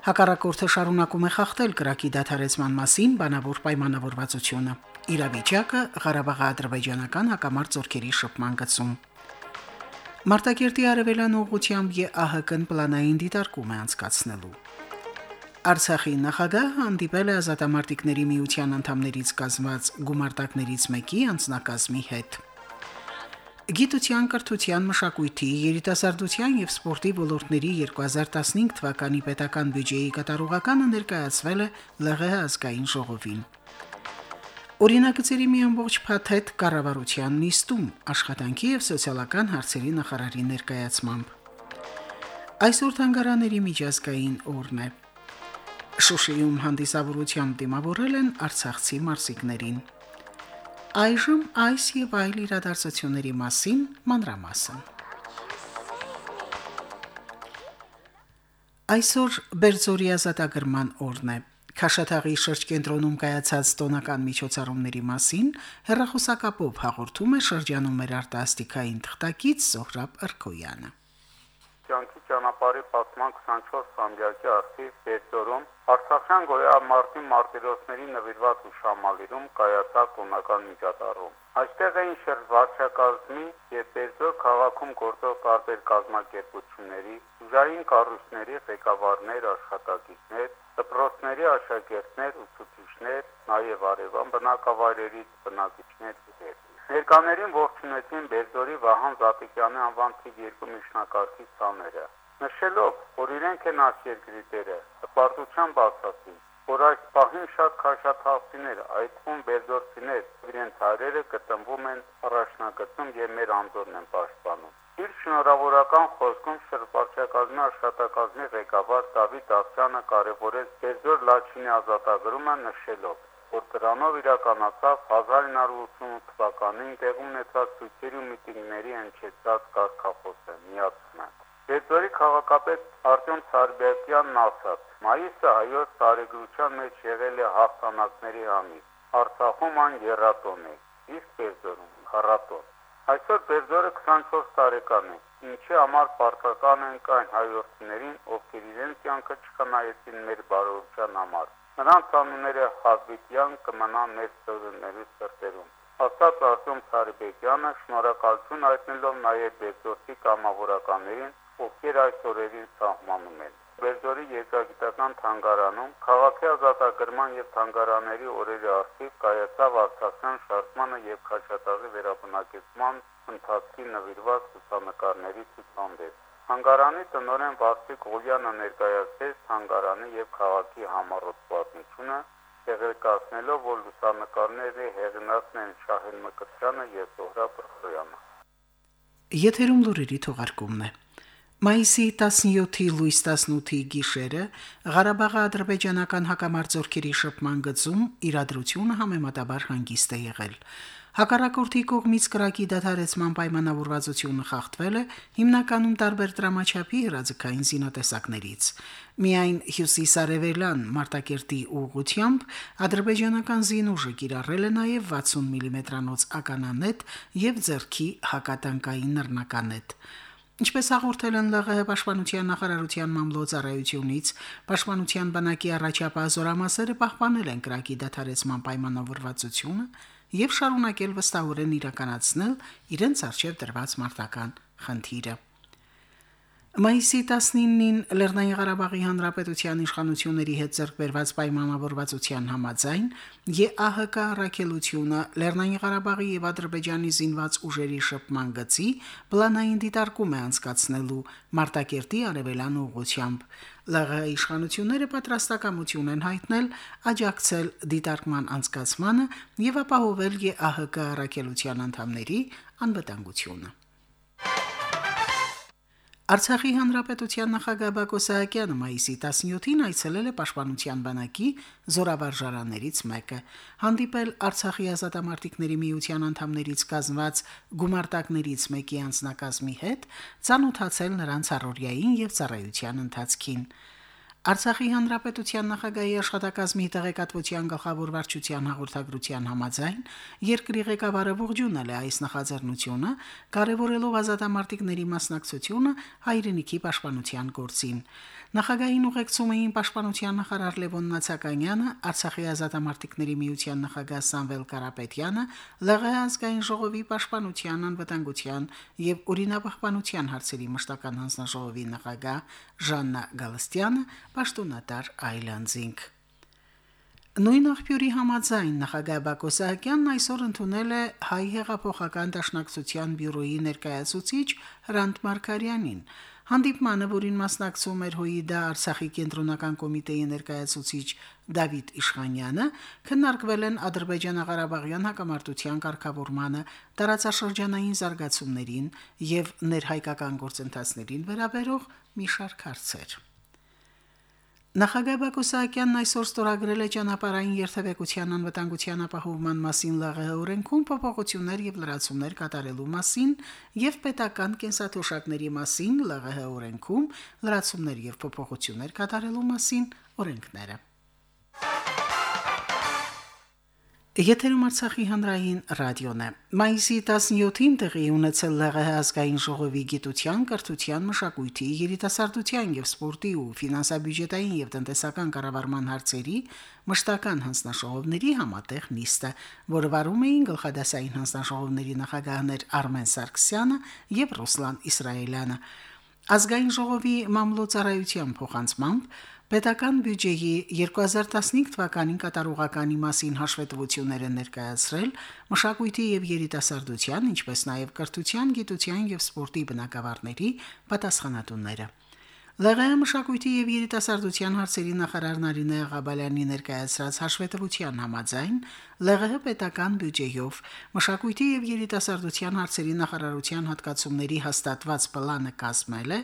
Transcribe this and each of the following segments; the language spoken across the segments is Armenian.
Հակառակորդը շարունակում է խախտել կրակի դադարեցման մասին բանավոր պայմանավորվածությունը։ Իրավիճակը Ղարաբաղի ադրբեջանական հակամարտ ծորքերի շփման գծում։ Մարտակերտի արևելան ուղությամբ ԵԱՀԿ-ն պլանային դիտարկում է անցկացնելու։ Արցախի նախագահը հանդիպել է ազատամարտիկների միության անդամներից կազմված գումարտակներից մեկի անձնակազմի հետ։ Գիտության, կրթության, մշակույթի, երիտասարդության եւ սպորտի ոլորտների 2015 թվականի պետական բյուջեի կատարողականը ներկայացվել է ԼՂՀ ազգային ժողովին։ Օրինագծերի մի ամբողջ փաթեթ կառավարության նիստում աշխատանքի եւ սոցիալական հարցերի նախարարի ներկայացմամբ։ Այսօր թանգարաների միջազգային օրն է։ Շուշիում հանդիսավորությամբ դիմավորել են արցախցի մարզիկներին։ Այժմ այս եւ այլ իրադարձությունների մասին մանրամասն։ Այսօր Բերձորի ազատագրման օրն է։ Քաշաթաղի շրջկենտրոնում կայացած տոնական միջոցառումների մասին հերրախոսակապով հաղորդում է շրջանում մեր արտասթիկային թղթակից Զոհրաբ Ըրքոյանը կյանքի պատման 24-ամյակի արդիվ Բերձորում Արցախյան գոյամարտի մարտիրոսների նվիրված ուսամալիրում կայացավ տոնական միջատարում։ Այստեղ էին շրջվարչակազմի եւ Բերձոր քաղաքում գործող տարբեր կազմակերպությունների, ուժային կառույցների ղեկավարներ, աշխատակիցներ, դպրոցների աշակերտներ, ուսուցիչներ, նաեւ արևան բնակավայրերից բնակիչներ եւ Ներկաներին ողջունեցին Բերձորի Վահան Զատիկյանի անվան թիվ 2 միջնակարգի ցաները։ Նշելով, որ իրենք են աշերգրի տերը, հպարտությամբ ասացին, որ այս պահին շատ քաշաթաղցիներ, այդ թվում Բերձորցիներ, իրենց հայրերը գտնվում են առաջնագծում եւ մեր անդորն են պաշտպանում։ Իր շնորհավորական խոսքում շրջակազմի աշխատակազմի ղեկավար Դավիթ Աղջյանը կարևորեց Բերձոր Լաչինի ազատագրումը նշելով, որ դրանով իրականացավ 1988 թվականին տեղի ունեցած ցույցերի ու միտինգների հնչեցած կարգախոսը միացումը։ Բերձորի քաղաքապետ Արտյոմ Սարբերտյանն ասաց. «Մայիսը հայոց տարեգրության մեջ եղել է հաղթանակների ամիս։ Արցախում ան երատոն է, իսկ Բերձորում քառատոն։ Այսօր Բերձորը 24 տարեկան է, ինչի համար պարտական ենք այն հայրենիներին, ովքեր իրենց կյանքը չխնայեցին մեր բարօրության համար։ Նրանց անունները հավիտյան կմնան մեր ծնողների սրտերում։ Ասաց Արտյոմ Սարիբեկյանը շնորհակալություն հայտնելով նաև Բերձորի կամավորականներին, ովքեր այս օրերին սահմանում են։ Բերձորի երկրագիտական թանգարանում քաղաքի ազատագրման եւ թանգարանների օրերի արդիվ կայացավ Արցախյան շարժմանը եւ Խաչատաղի վերաբնակեցման ընթացքի նվիրված ցուցանկարների ցուցահանդես։ Հանգարանի տնօրեն Վարդիկ Ղուլյանը ներկայացրեց հանգարանի եւ քաղաքի համառոտ պատմությունը, տեղեկացնելով, որ լուսանկարների հեղինակն են Շահեն Մկրտյանը եւ Զոհրաբ Բրխոյանը։ Եթերում լուրերի թողարկումն է։ Մայիսի 17-ի լույս 18-ի գիշերը Ղարաբաղի ադրբեջանական հակամարտությունների շփման գծում իրադրությունը համեմատաբար հանգիստ է եղել։ Հակառակորդի կողմից կրակի դադարեցման պայմանավորվածությունը խախտվել է հիմնականում տարբեր դրամաչափի հրաձգային զինատեսակներից։ Միայն հյուսիսարևելյան Մարտակերտի ուղությամբ ադրբեջանական զինուժը կիրառել է նաև 60 մմ-անոց ականանետ եւ ձեռքի հակատանկային նռնականետ։ Ինչպես հաղորդել են ԼՂՀ պաշտպանության նախարարության մամլոյցարայությունից, պաշտպանության բանակի առաջապահ զորամասերը պահպանել են կրակի դադարեցման պայմանավորվածությունը եւ շարունակել վստահորեն իրականացնել իրենց արժեվ դրված մարտական խնդիրը։ Մայիսի 19-ին Լեռնային Ղարաբաղի Հանրապետության իշխանությունների հետ ձեռքբերված պայմանավորվածության համաձայն ԵԱՀԿ առաքելությունը Լեռնային Ղարաբաղի եւ Ադրբեջանի զինված ուժերի շփման գծի պլանային դիտարկում է անցկացնելու Մարտակերտի արևելան ուղությամբ։ ԼՂ իշխանությունները պատրաստակամություն են հայտնել աջակցել դիտարկման անցկացմանը եւ ապահովել ԵԱՀԿ առաքելության անդամների անվտանգությունը։ Արցախի հանրապետության նախագահ Բակո Սահակյանը մայիսի 17-ին այցելել է Պաշտպանության բանակի զորավարժարաններից մեկը։ Հանդիպել Արցախի ազատամարտիկների միության անդամներից կազմված գումարտակներից մեկի անձնակազմի հետ, ցանոթացել նրանց առօրյային եւ ծառայության ընթացքին։ Արցախի հանրապետության նախագահի աշխատակազմի տեղեկատվության գլխավոր վարչության հաղորդագրության համաձայն երկրի ղեկավարը ողջունել է այս նախաձեռնությունը, կարևորելով ազատամարտիկների մասնակցությունը հայրենիքի պաշտպանության գործին։ Նախագահին ուղեկցում էին պաշտպանության նախարար Լևոն Նացականյանը, Արցախի ազատամարտիկների միության նախագահ Սամվել Կարապետյանը, ԼՂՀ ազգային ժողովի պաշտպանության անվտանգության եւ օրինապահպանության հարցերի մշտական հանձնաժողովի նախագահ Ժաննա Գալստյանը, պաշտոնատար Այլանդզինգ։ Նույն աղբյուրի համաձայն նախագահ Բակո Սահակյանն այսօր ընդունել է հայ հեղափոխական դաշնակցության բյուրոյի ներկայացուցիչ Հրանտ Մարկարյանին։ Հանդիպմանը, որին մասնակցում էր ՀՈԻԴ Արցախի կենտրոնական կոմիտեի ներկայացուցիչ Դավիթ Իշխանյանը, քննարկվել են Ադրբեջանա-Ղարաբաղյան հակամարտության կարգավորմանը, տարածաշրջանային զարգացումներին եւ ներհայկական գործընթացներին վերաբերող մի շարք հարցեր։ Նախագահ Բակո Սահակյանն այսօր ստորագրել է ճանապարհային երթևեկության անվտանգության ապահովման մասին ԼՂՀ օրենքում փոփոխություններ եւ լրացումներ կատարելու մասին եւ պետական կենսաթոշակների մասին ԼՂՀ օրենքում լրացումներ եւ փոփոխություններ կատարելու մասին օրենքները։ Եթերում Արցախի հանրային ռադիոն է։ Մայիսի 17-ին տեղի ունեցել ԼՂՀ ազգային ժողովի գիտության, կրթության, մշակույթի, երիտասարդության եւ սպորտի ու ֆինանսա-բյուջետային եւ տնտեսական կառավարման հարցերի մշտական հանձնաժողովների համատեղ նիստը, որը վարում էին գլխադասային հանձնաժողովների նախագահներ Արմեն Սարգսյանը եւ Ռուսլան Իսրայելյանը։ Ազգային ժողովի մամլոյցարայության փոխանցմամբ Պետական բյուջեի 2015 թվականին կատարողականի մասին հաշվետվությունները ներկայացրել մշակույթի եւ երիտասարդության, ինչպես նաեւ կրթության, գիտության եւ սպորտի բնակավարների պատասխանատունները։ ԼՂՀ մշակույթի եւ երիտասարդության հարցերի նախարար Նարինե Ղաբալյանի ներկայացրած հաշվետվության համաձայն ԼՂՀ պետական բյուջեյով մշակույթի եւ երիտասարդության հարցերի նախարարության հատկացումների հաստատված պլանը կազմել է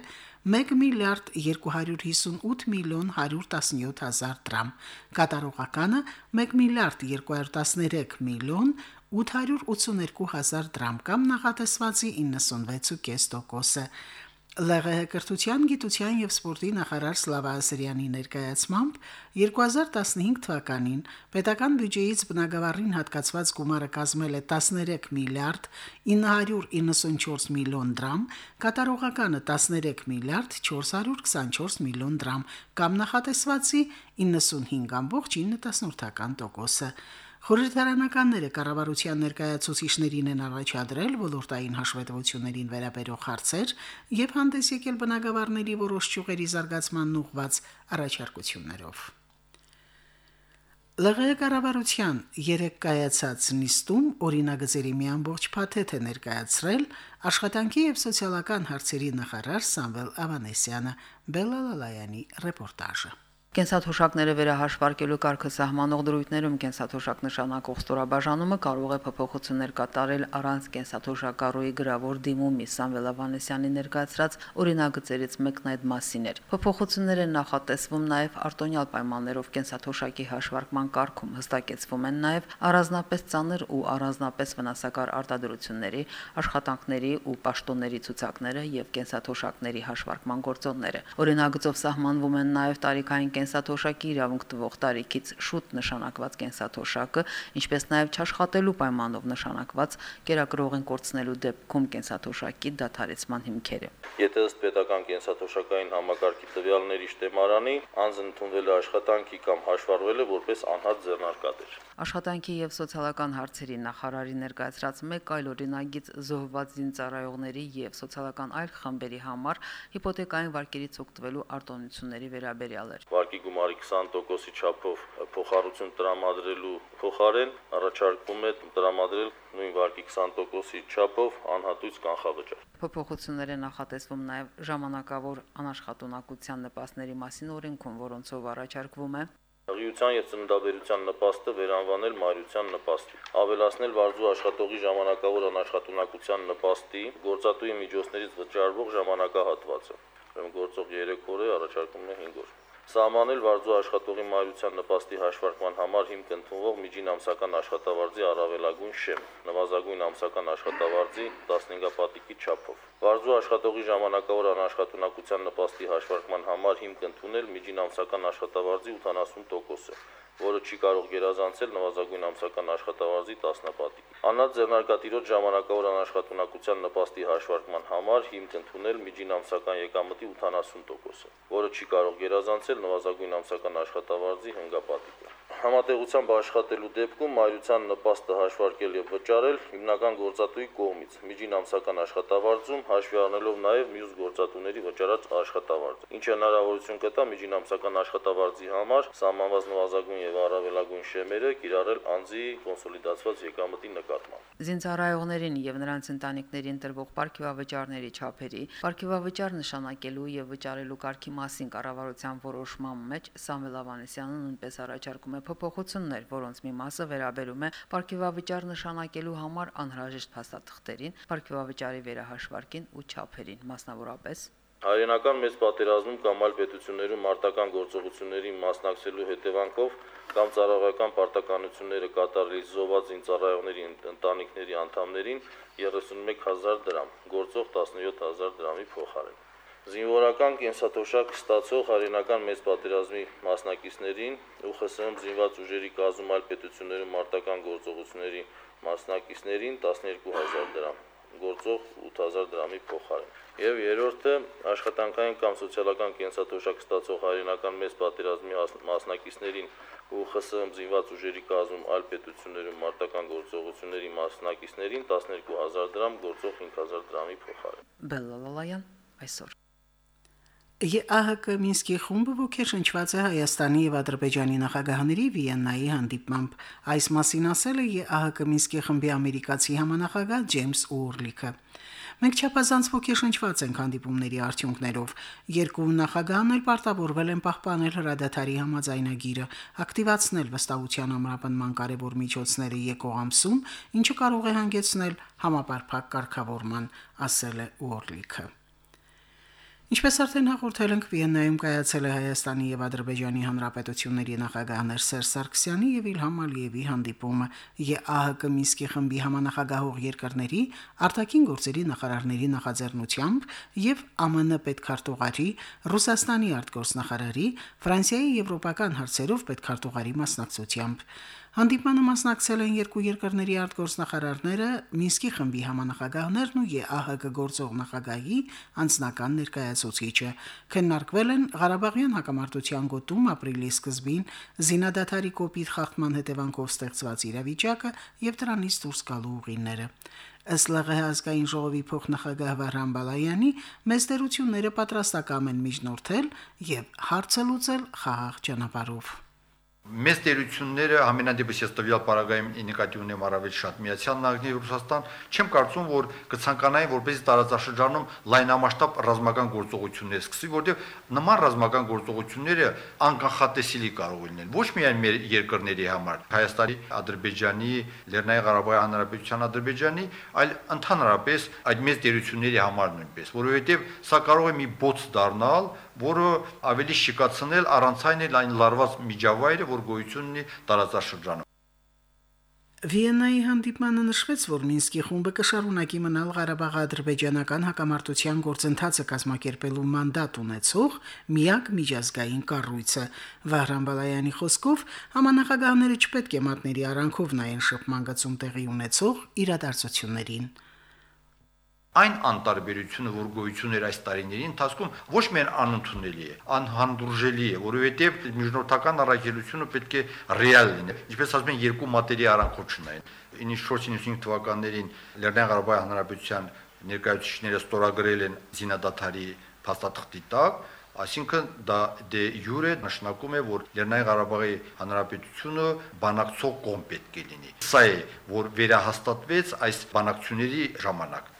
1 միլիարդ 258 միլիոն 117 հազար դրամ, կատարողականը 1 միլիարդ 213 միլիոն 882 հազար դրամ կամ նախատեսվածի 96.5%-ը։ ԼՂՀ կրթության, գիտության եւ սպորտի նախարար Սլավա Ասրյանի ներկայացմամբ 2015 թվականին պետական բյուջեից բնագավառին հատկացված գումարը կազմել է 13 միլիարդ 994 միլիոն դրամ, կատարողականը 13 միլիարդ 424 միլիոն դրամ կամ նախատեսվածի 95.9%-ը։ Խորհրդարանականները կառավարության ներկայացուցիչներին են առաջադրել ոլորտային հաշվետվություններին վերաբերող հարցեր եւ հանդես եկել բնագավառների որոշ ճյուղերի զարգացման ուղղված առաջարկություններով։ ԼՂ կառավարության երեք կայացած նիստում օրինագծերի մի ամբողջ փաթեթ է ներկայացրել աշխատանքի եւ սոցիալական հարցերի նախարար Սամվել Ավանեսյանը Բելալալայանի ռեպորտաժը։ Կենսաթոշակները վերահաշվարկելու կարգը սահմանող դրույթներում կենսաթոշակ նշանակող ստորաբաժանումը կարող է փոփոխություններ կատարել առանց կենսաթոշակառուի գրավոր դիմումի Սամվել Ավանեսյանի ներկայացրած օրինագծերից մեկն այդ մասին էր։ Փոփոխություններ են նախատեսվում նաև արտոնյալ պայմաններով կենսաթոշակի հաշվարկման կարգում հստակեցվում են նաև առանձնապես ծանր ու առանձնապես վնասակար արտադրությունների, աշխատանքների ու պաշտոնների ցուցակները եւ կենսաթոշակների հաշվարկման գործոնները։ Օրինագծով սահմանվում են նաև տարիքային կենսաթոշակի իրավունք տվող տարիքից շուտ նշանակված կենսաթոշակը, ինչպես նաև չաշխատելու պայմանով նշանակված կերակրողին կորցնելու դեպքում կենսաթոշակի դադարեցման հիմքերը։ Եթե ըստ պետական կենսաթոշակային համակարգի տվյալների շտեմարանի անձն ընդունվել է աշխատանքի կամ հաշվառվել է որպես անհատ ձեռնարկատեր։ Աշխատանքի եւ սոցիալական հարցերի նախարարի ներկայացրած մեկ այլ օրինագիծ զոհված զինծառայողների եւ սոցիալական այլ խմբերի համար հիպոթեկային վարկերից օգտվելու արտոնությունների վերաբերյալ էր։ Վարկի գումարի 20%-ի չափով փոխառություն տրամադրելու փոխարեն առաջարկվում է տրամադրել նույն վարկի 20%-ի չափով անհատույց կանխավճար։ Փոփոխություններ են նախատեսվում նաև ժամանակավոր անաշխատունակության նպաստների մասին օրենքում, որոնցով առաջարկվում է. Հղիության եւ ծննդաբերության նպաստը վերանվանել մայրության նպաստի։ Ավելացնել վարձու աշխատողի ժամանակավոր անաշխատունակության նպաստի գործատուի միջոցներից վճարվող ժամանակահատվածը։ Ուրեմն գործող 3 օր է, առաջարկում է 5 օր սահմանել վարձու աշխատողի մայրության նպաստի հաշվարկման համար հիմք ընդունվող միջին ամսական աշխատավարձի առավելագույն շեմ, նվազագույն ամսական աշխատավարձի 15 պատիկի չափով։ Վարձու աշխատողի ժամանակավոր անաշխատունակության նպաստի հաշվարկման համար հիմք ընդունել միջին ամսական աշխատավարձի 80%-ը, որը չի կարող գերազանցել նվազագույն ամսական աշխատավարձի 10 պատիկ։ Անհատ ձեռնարկատիրոջ ժամանակավոր անաշխատունակության նպաստի հաշվարկման համար հիմք ընդունել միջին ամսական եկամտի 80%-ը, որը չի կարող գերազանցել նվազագույն ամսական աշխատավարձի հնգապատիկը։ Համատեղությամբ աշխատելու դեպքում մայրության նպաստը հաշվարկել եւ վճարել հիմնական գործատուի կողմից միջին ամսական աշխատավարձում հաշվի առնելով նաեւ մյուս գործատուների վճարած աշխատավարձը, ինչը հնարավորություն կտա միջին ամսական աշխատավարձի համար սահմանված նվազագույն եւ առավելագույն շեմերը կիրառել անձի կոնսոլիդացված եկամտի նկատմամբ։ Զինծառայողներին եւ նրանց ընտանիքներին տրվող ապարքիվավճարների չափերի, ապարքիվավճար նշանակելու եւ վճարելու կարգի մասին կառավարության որոշման մեջ Սամվել Ավանեսյանը նույնպես առաջարկում է փոփոխություններ, որոնց մի մասը վերաբերում է ապարքիվավճար նշանակելու համար անհրաժեշտ փաստաթղթերին, ապարքիվավճարի վերահաշվարկին ու չափերին, մասնավորապես Հայրենական մեծ պատերազմում կամ այլ պետություններում մարտական գործողություններին մասնակցելու հետևանքով կամ ծառայական պարտականությունները կատարելիս զոհված ինձարայողների ընտանիքների անդամներին 31000 դրամ, գործող 17000 դրամի փոխարեն։ Զինվորական կենսաթոշակ ստացող հայրենական մեծ պատերազմի մասնակիցներին ՈՒԽՍՀ զինված ուժերի կազմում այլ պետություններում մարտական գործողությունների մասնակիցներին 12000 դրամ, գործող 8000 դրամի փոխարեն։ Եվ երրորդը աշխատանքային կամ սոցիալական կենսաթոշակ ստացող հայրենական մեծ պատերազմի մասնակիցներին ու ԽՍՀՄ զինված ուժերի կազմում այլ պետություններում մարտական գործողությունների մասնակիցներին 12000 դրամ գործող 5000 դրամի փոխարեն։ Բելլալալայան այսօր ԵԱՀԿ Մինսկի խումբը ողջունված է Հայաստանի եւ Ադրբեջանի նախագահների Վիեննայի հանդիպմամբ։ Այս մասին ասել է ԵԱՀԿ Մինսկի խմբի ամերիկացի համանախագահ Ջեյմս Ուորլիքը։ Մենք չափազանց ողջունված ենք հանդիպումների արդյունքներով։ Երկու նախագահան էլ պարտավորվել են պահպանել հրադադարի համաձայնագիրը, ակտիվացնել վստահության ամրապնման կարևոր միջոցները եկող ամսում, ինչը կարող է հանգեցնել համապարփակ կարգավորման, ասել է Ուորլիքը։ Ինչպես արդեն հաղորդել ենք, Վիեննայում կայացել է Հայաստանի եւ Ադրբեջանի հանրապետությունների նախագահներ Սերժ Սարգսյանի եւ Իլհամ Ալիևի հանդիպումը ԵԱՀԿ Մինսկի խմբի համանախագահող երկրների արտաքին գործերի նախարարների նախաձեռնությամբ եւ ԱՄՆ պետքարտուղարի, Ռուսաստանի արտգործնախարարի, Ֆրանսիայի եվրոպական հարցերով պետքարտուղարի մասնակցությամբ։ Հանդիպմանը մասնակցել են երկու երկրների արտգործնախարարները, Մինսկի խմբի համանախագահներն ու ԵԱՀԿ գործող նախագահի անձնական ներկայացուցիչը։ Քննարկվել են Ղարաբաղյան հակամարտության գոտում ապրիլի սկզբին զինադատարի կոպիտ խախտման հետևանքով ստեղծված իրավիճակը եւ դրանից դուրս գալու ուղիները։ Ըստ ԼՂՀ ազգային ժողովի փոխնախագահ Վարան Բալայանի, մեծ դերությունները պատրաստական են միջնորդել եւ հարցը լուծել խաղաղ ճանապարհով։ Մեծ տերությունները ամենադեպս ես տվյալ պարագայում նկատի ունեմ առավել շատ Միացյալ Նահանգների Ռուսաստան, չեմ կարծում, որ կցանկանային որպեսզի տարածաշրջանում լայնամասշտաբ ռազմական գործողություններ սկսվի, որտեղ նման ռազմական գործողությունները անկանխատեսելի կարող լինեն ոչ միայն մեր երկրների համար, Հայաստանի, Ադրբեջանի, Լեռնային Ղարաբաղի Հանրապետության Ադրբեջանի, այլ ընդհանրապես այդ մեծ տերությունների համար նույնպես, որովհետև սա կարող է մի բոց դառնալ որը ավելի շիկացնել առանց այն էլ այն լարված միջավայրը, որ գոյություն ունի տարածաշրջանում։ Վիեննայի հանդիպմանը նշվեց, որ Մինսկի խումբը կշարունակի մնալ Ղարաբաղի ադրբեջանական հակամարտության գործընթացը կազմակերպելու մանդատ ունեցող միակ միջազգային կառույցը։ Վահրամ Բալայանի խոսքով համանախագահները չպետք է մատների արանքով նայեն շփման գծում տեղի ունեցող իրադարձություններին այն անտարբերությունը, որ գոյություն էր այս տարիների ընթացքում, ոչ միայն անընդունելի է, անհանդուրժելի է, որովհետև միջնորդական առաքելությունը պետք է ռեալ լինի։ Ինչպես ասում են, երկու մատերի արանքով չնային։ 94-95 թվականներին Լեռնային Ղարաբաղի Հանրապետության ներկայացուցիչները ստորագրել են զինադատարի փաստաթղթի տակ, Այսինքն դա դե յուրե նշանակում է, որ Լեռնային Ղարաբաղի Հանրապետությունը բանակցող կողմ պետք է լինի։ Սա է, որ վերահաստատվեց այս բանակցությունների ժամանակ։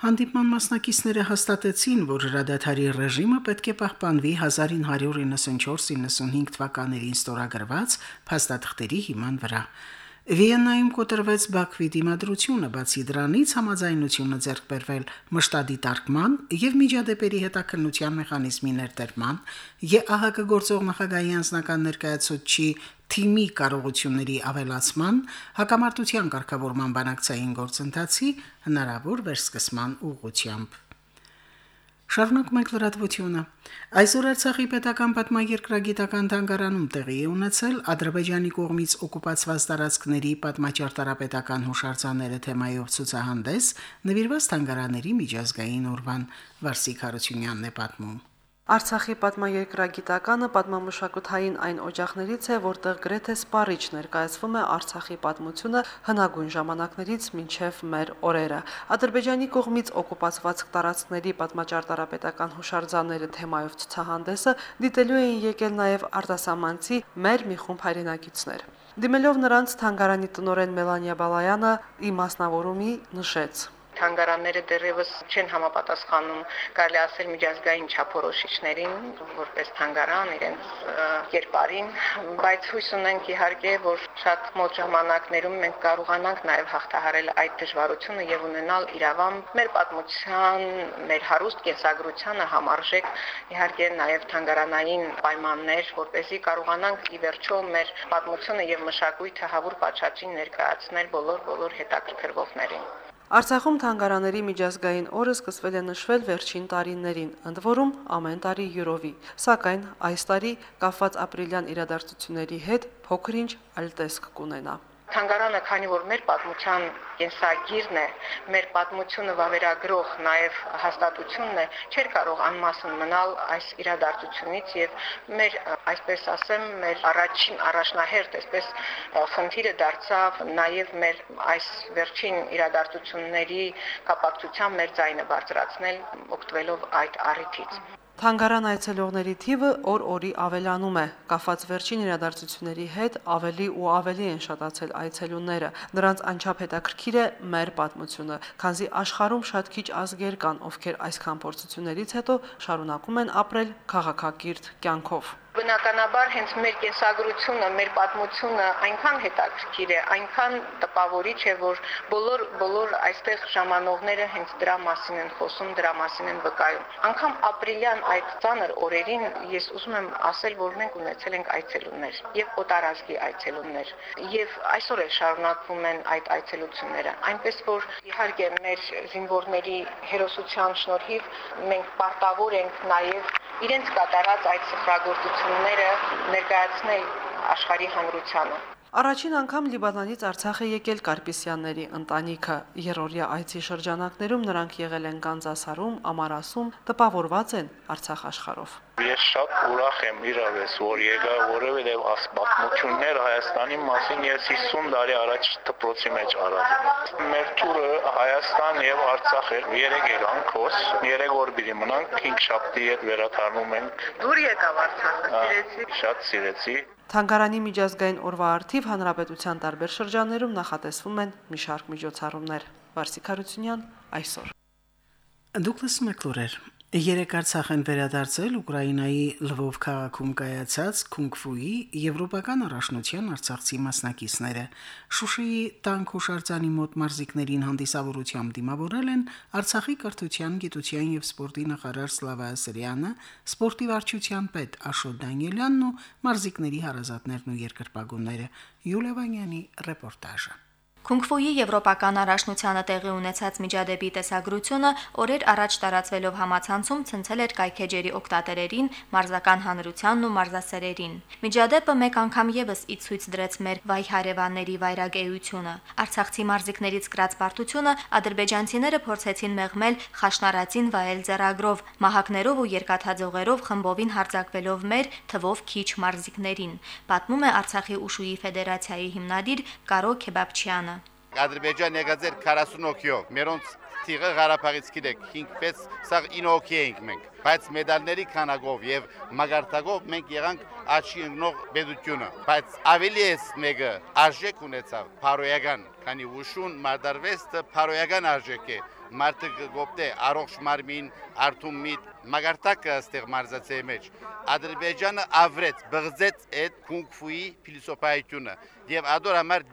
Հանդիպման մասնակիցները հաստատեցին, որ հրադադարի ռեժիմը պետք է պահպանվի 1994-95 թվականներին ստորագրված փաստաթղթերի հիման վրա։ Վիեննայում կոտրվեց Բաքվի դիմադրությունը, բացի դրանից համաձայնությունը ձեռք բերվել մշտադիտարկման եւ միջադեպերի հետաքննության մեխանիզմի ներդրման, ԵԱՀԿ գործող նախագահի անձնական ներկայացուցչի թիմի կարողությունների ավելացման, հակամարտության ղեկավարման բանակցային գործընթացի հնարավոր վերսկսման ուղղությամբ։ Շարունակում ենք լրատվությունը։ Այսօր Արցախի պետական պատմաերկրագիտական թանգարանում տեղի է ունեցել Ադրբեջանի կողմից օկուպացված տարածքների պատմաճարտարապետական հուշարձանները թեմայով ցուցահանդես նվիրված թանգարանների միջազգային օրվան Վարսիկ Հարությունյանն է պատմում։ Արցախի պատմաերկրագիտականը պատմամշակութային այն օջախներից է, որտեղ գրեթե սպառիչ ներկայացվում է Արցախի պատմությունը հնագույն ժամանակներից մինչև մեր օրերը։ Ադրբեջանի կողմից օկուպացված տարածքների պատմաճարտարապետական հուշարձանները թեմայով ցուցահանդեսը դիտելու էին եկել նաև արտասահմանցի մեր մի խումբ հայրենակիցներ։ Դիմելով նրանց թանգարանի տնորեն Մելանիա Բալայանը իմասնավորումի նշեց թանգարանները դեռևս չեն համապատասխանում, կարելի ասել միջազգային չափորոշիչներին, որպես թանգարան իրենց կերպարին, բայց հույս ունենք իհարկե, որ շատ մոտ ժամանակներում մենք կարողանանք նաև հաղթահարել այդ դժվարությունը եւ ունենալ իրավամբ մեր պատմության, մեր հարուստ կենսագրությանը համարժեք իհարկե նաև թանգարանային պայմաններ, որպեսզի կարողանանք ի վերջո մեր պատմությունը եւ մշակույթը հավուր պատշաճին ներկայացնել բոլոր բոլոր հետաքրքրվողներին։ Արցախում թանգարանների միջազգային օրը սկսվել է նշվել վերջին տարիներին, ընդ որում ամեն տարի յուրովի, սակայն այս տարի կապված ապրիլյան իրադարձությունների հետ փոքրինչ այլ տեսք կունենա։ Թանգարանը, քանի որ մեր պատմության կենսագիրն է, մեր պատմությունը վավերագրող նաև հաստատությունն է, չէր կարող անմասն մնալ այս իրադարձությունից եւ մեր, այսպես ասեմ, մեր առաջին առաջնահերթ, այսպես խնդիրը դարձավ նաև մեր այս վերջին իրադարձությունների կապակցությամբ մեր ձայնը բարձրացնել օգտվելով այդ առիթից։ Թանգարան այցելողների թիվը օր-օրի ավելանում է։ Կախված վերջին իրադարձությունների հետ ավելի ու ավելի են շատացել այցելուները։ Նրանց անչափ հետաքրքիր է մեր պատմությունը, քանզի աշխարհում շատ քիչ ազգեր կան, ովքեր այսքան փորձություններից հետո շարունակում են ապրել քաղաքակիրթ կյանքով։ Բնականաբար հենց մեր կենսագրությունը, մեր պատմությունը այնքան հետաքրքիր է, այնքան տպավորիչ է, որ բոլոր բոլոր այստեղ ժամանողները հենց դրա մասին են խոսում, դրա մասին են վկայում։ Անկամ ապրիլյան այդ ցաներ օրերին ես ուզում եմ ասել, որ մենք ունեցել ենք այցելուններ եւ օտարազգի այցելուններ եւ այսօր էլ շարունակվում են այդ այցելությունները։ Այնպես որ իհարկե մեր զինվորների հերոսության շնորհիվ մենք պարտավոր ենք նաեւ իրենց կատարած այդ սխրագործությունները ներկայացնել աշխարհի հանրությանը։ Առաջին անգամ Լիբանանից Արցախ է եկել Կարպիսյանների ընտանիքը։ Երորիա այցի շրջանակներում նրանք եղել են Գանձասարում, Ամարասում, տպավորված են Արցախ աշխարհով։ Ես շատ ուրախ եմ իրավես, որ եկա, որովհետև աս պատմություններ Հայաստանի մասին ես 50 տարի առաջ դպրոցի մեջ արած։ Մեր տուրը Հայաստան եւ Արցախ էր, երեք եկանք հոս, երեք օր բիդի մնանք, 5 շաբթի հետ վերադառնում ենք։ Դուր եկավ Արցախը, սիրեցի։ Շատ սիրեցի։ Թանգարանի միջազգային օրվա արդիվ հանրապետության տարբեր շրջաններում նախատեսվում են մի շարք միջոցառումներ։ Վարսիկ Հարությունյան այսօր։ Դուկլաս Մակլուրեր Երեք Արցախ են վերադարձել Ուկրաինայի Լվով քաղաքում կայացած Քունգֆուի եվրոպական առաջնության արցախցի մասնակիցները Շուշիի տանկ հուշարձանի մոտ մարզիկներին հանդիսավորությամբ դիմավորել են Արցախի կրթության, գիտության եւ սպորտի նախարար Սլավա Սրյանը, սպորտի վարչության պետ Աշոտ Դանիելյանն ու մարզիկների հարազատներն ու երկրպագունները Յուլիա Վանյանի ռեպորտաժը Քունգֆուի եվրոպական առաջնությանը տեղի ունեցած միջադեպի տեսագրությունը օրեր առաջ տարածվելով համացանցում ցնցել էր կայքեջերի օկտատերերին, մարզական հանրությանն ու մարզասերերին։ Միջադեպը մեկ անգամ եւս ի ցույց դրեց մեր վայ հարևանների վայրագեությունը։ Արցախցի մարզիկներից կրած բարդությունը ադրբեջանցիները փորձեցին մեղմել խաշնարածին վայել ձեռագրով, մահակներով ու երկաթաձողերով խմբովին հարձակվելով մեր թվով քիչ մարզիկներին։ Պատմում է Արցախի ուշուի ֆեդերացիայի հիմնադիր Կարո Քեբաբչյանը։ Ադրբեջան եկած էր 40 օքյով։ Մերոնց թիղը Ղարաբաղից գիտեք 5-6 սա 9 օքի էինք մենք, բայց մեդալների քանակով եւ մագարտակով մենք եղանք աչքի ընկնող բեդությունը, բայց ավելի էս մեկը արժեք ունեցավ փարոյական, քանի ուշուն մարտարվեստը փարոյական արժեք է մարդը գոպտե առողջ մարմին, արթուն միտ, մագարտակը ստեղ մարզացեի մեջ։ Ադրբեջանը ավրեց, բղձեց այդ կունգֆուի փիլիսոփայությունը եւ ադոր համար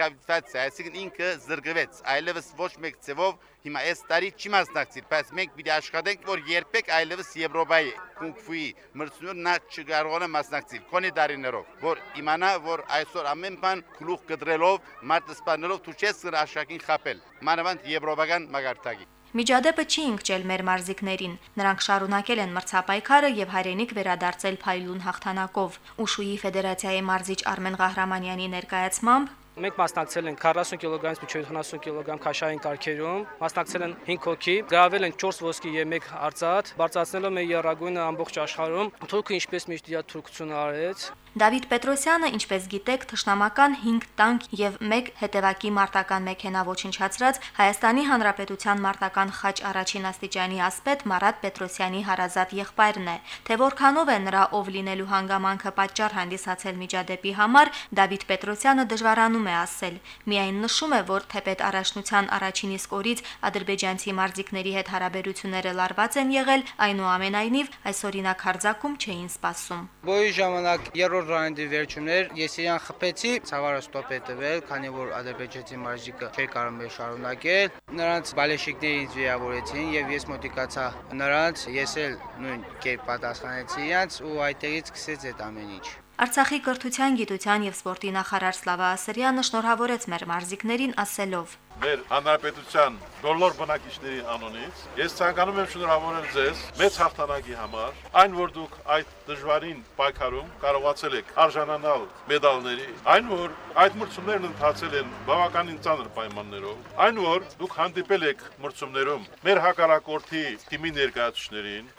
դիսկավիտացիա, այսինքն ինքը զրկվեց, այլևս ոչ մեկ ցևով հիմա այս տարի չի մասնակցի, բայց մենք պիտի աշխատենք, որ երբեք այլևս Եվրոպայի կունգֆուի մրցույթին նա չկարողանա մասնակցել քոնի տարիներով, որ իմանա, որ այսօր ամեն բան գլուխ կդրելով, մարդը սպանելով դու չես հրաշակին խապել։ Մանավանդ եվրոպական մագարտակի Միջադեպը չի ընկճել մեր մարզիկներին։ Նրանք շարունակել են մրցապայքարը եւ հայրենիք վերադարձել փայլուն հաղթանակով։ Ուշուի ֆեդերացիայի մարզիչ Արմեն Ղահրամանյանի ներկայացմամբ Մենք մասնակցել ենք 40 կիլոգրամից մինչև 70 կիլոգրամ քաշային կարգերում, մասնակցել են 5 հոգի, գրավել են 4 ոսկի եւ 1 արծաթ, բարձրացնելով մեր երագույնը ամբողջ աշխարհում։ Թուրքը ինչպես միշտ իր թուրքությունը արեց, Դավիթ Պետրոսյանը, ինչպես գիտեք, թշնամական 5 տանկ եւ 1 հետևակի մարտական մեքենա ոչնչացրած Հայաստանի Հանրապետության մարտական խաչ առաջին աստիճանի ասպետ Մարատ Պետրոսյանի հարազատ եղբայրն է։ Թե որքանով է նրա ով լինելու հանգամանքը պատճառ հանդիսացել միջադեպի համար, Դավիթ Պետրոսյանը դժվարանում է ասել։ Միայն նշում է, որ թեպետ առաջնության առաջին իսկ օրից ադրբեջանցի մարզիկների հետ հարաբերությունները լարված են եղել, այնուամենայնիվ այսօրինակ հարձակում չէին սպասում։ Բոյի ժամանակ երրորդ երրորդ ռաունդի վերջումներ ես իրան խփեցի, ցավարը ստոպ է տվել, քանի որ ադրբեջանցի մարզիկը չէր կարող մեր շարունակել։ Նրանց բալեշիկներից վիրավորեցին եւ ես մոտիկացա նրանց, ես էլ նույն կերպ պատասխանեցի իրանց ու այդտեղից սկսեց այդ ամեն ինչ։ Արցախի կրթության, գիտության եւ սպորտի նախարար Սլավա Ասրյանը շնորհավորեց մեր մարզիկներին ասելով մեր հանրապետության բոլոր բնակիչների անունից ես ցանկանում եմ շնորհավորել ձեզ մեծ հաղթանակի համար, այն որ դուք այդ դժվարին պայքարում կարողացել եք արժանանալ մեդալների, այն որ այդ մրցումներն ընթացել են բավականին ծանր պայմաններով, այն որ դուք հանդիպել եք մրցումներում մեր հակառակորդի թիմի ներկայացուցիչներին,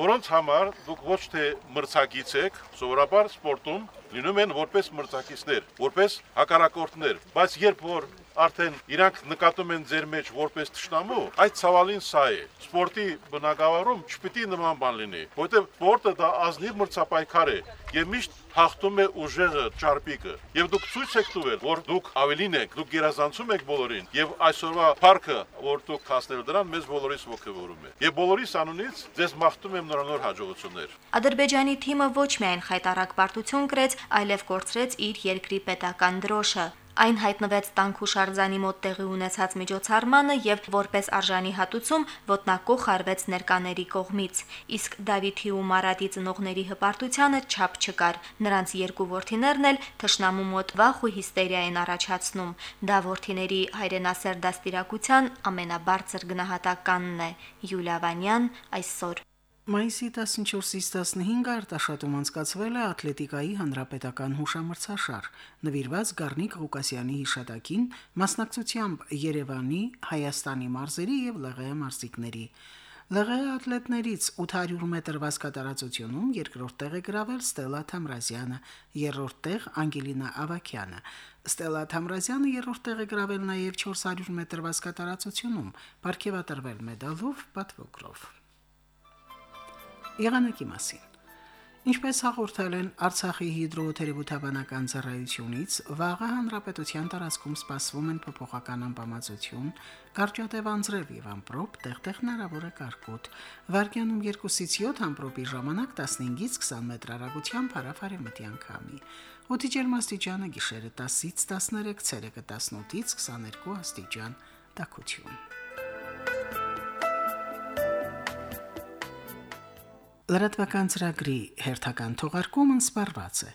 որոնց համար դուք ոչ թե մրցակից եք, սովորաբար սպորտում լինում են որպես մրցակիցներ, որպես հակառակորդներ, բայց երբ որ արդեն իրանք նկատում են ձեր մեջ որպես ճշտամու, այդ ցավալին սա է։ Սպորտի բնակավարում չպիտի նման բան լինի, որտեղ սպորտը դա ազնիվ մրցապայքար է եւ միշտ հաղթում է ուժեղը, ճարպիկը։ Եվ դուք ցույց եք տվել, որ դուք ավելին եք, դուք գերազանցում եք բոլորին եւ այսօրվա парքը, որ դուք հասնելու դրան, մեզ բոլորիս ողջավորում է։ Եվ բոլորիս անունից ձեզ մաղթում եմ նորանոր հաջողություններ։ Ադրբեջանի թիմը ոչ միայն խայտարակ պարտություն կրեց, այլև կորցրեց իր երկրի պետական դրոշը։ Այն հայտնվեց տանքու շարժանի մոտ տեղի ունեցած միջոցառմանը եւ որպես արժանի հատուցում ոտնակող արվեց ներկաների կողմից։ Իսկ Դավիթի ու Մարադի ծնողների հպարտությանը չափ չկար։ Նրանց երկու ворթիներն էլ թշնամու մոտ վախ ու հիստերիա են առաջացնում։ Դա ворթիների հայրենասեր դաստիարակության ամենաբարձր գնահատականն է։ Յուլիա Վանյան այսօր Մայիսի 14-ից 15 արտաշատում անցկացվել է ատլետիկայի հանրապետական հուշամրցաշար, նվիրված Գառնիկ Ղուկասյանի հիշատակին, մասնակցությամբ Երևանի, Հայաստանի մարզերի եւ ԼՂՀ մարզիկների։ ԼՂՀ ատլետներից 800 մետր վազկատարածությունում երկրորդ տեղ է գրավել Ստելա Թամրազյանը, երրորդ տեղ Անգելինա Ավակյանը։ Ստելա Թամրազյանը երրորդ տեղ է գրավել նաև 400 մետր վազկատարածությունում, ապարգևատրվել մեդալով, պատվոգրով։ Եղանակի մասին Ինչպես հաղորդել են Արցախի հիդրոթերապևտաբանական ծառայությունից, վաղը հանրապետության տարածքում սպասվում են փոփոխական ամպամածություն, կարճատև անձրև եւ ամպրոպ, տեղտեղ հնարավոր է կարկուտ։ Վարկյանում 2-ից 7 ամպրոպի ժամանակ 15-ից 20 մետր հեռագությամբ հարավարեմտյան քամի։ Օդի ջերմաստիճանը գիշերը 10-ից 13, ցերեկը 18-ից 22 աստիճան։ Տակություն։ Լրատվական ծրագրի հերթական թողարկումն սպառված է։